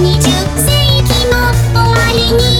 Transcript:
20世紀も終わりに